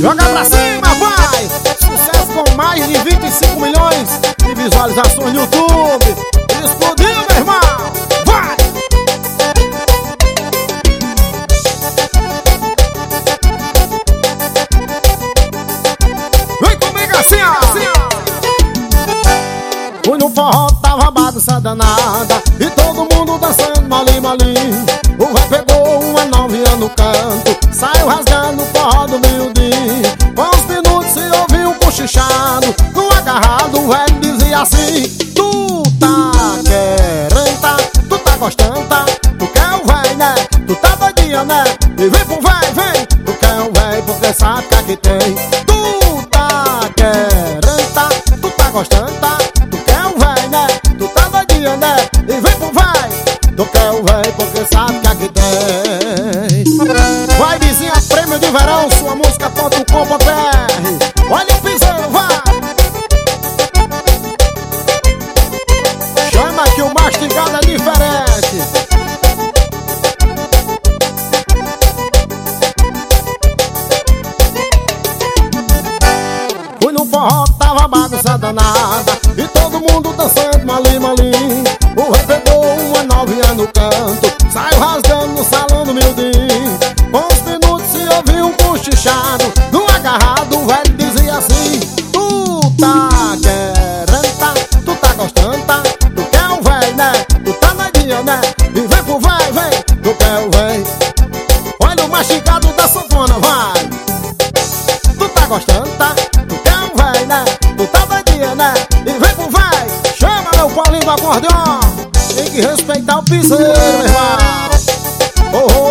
Joga pra cima, vai! Sucesso com mais de 25 milhões de visualizações no YouTube. Explodiu, meu irmão! Vai! Vem comigo assim, ó! Fui no forró, tava bagunça danada E todo mundo dançando mali mali O rap pegou uma novinha no canto assim Tu tá querendo, tá? Tu tá gostando, tá? Tu quer o véi, né? Tu tá doidinha, né? E vem pro véi, vem! Tu quer o véi porque sabe que aqui tem Tu tá querendo, tá? Tu tá gostando, tá? Tu quer o véi, né? Tu tá doidinha, né? E vem pro véi! Tu quer o véi porque sabe que aqui tem Chama gostando, tá? Então vai né? Tu tá doidinha, né? E vem pro vai, chama meu Paulinho do acordeon Tem que respeitar o piseiro, meu irmão. Oh, oh.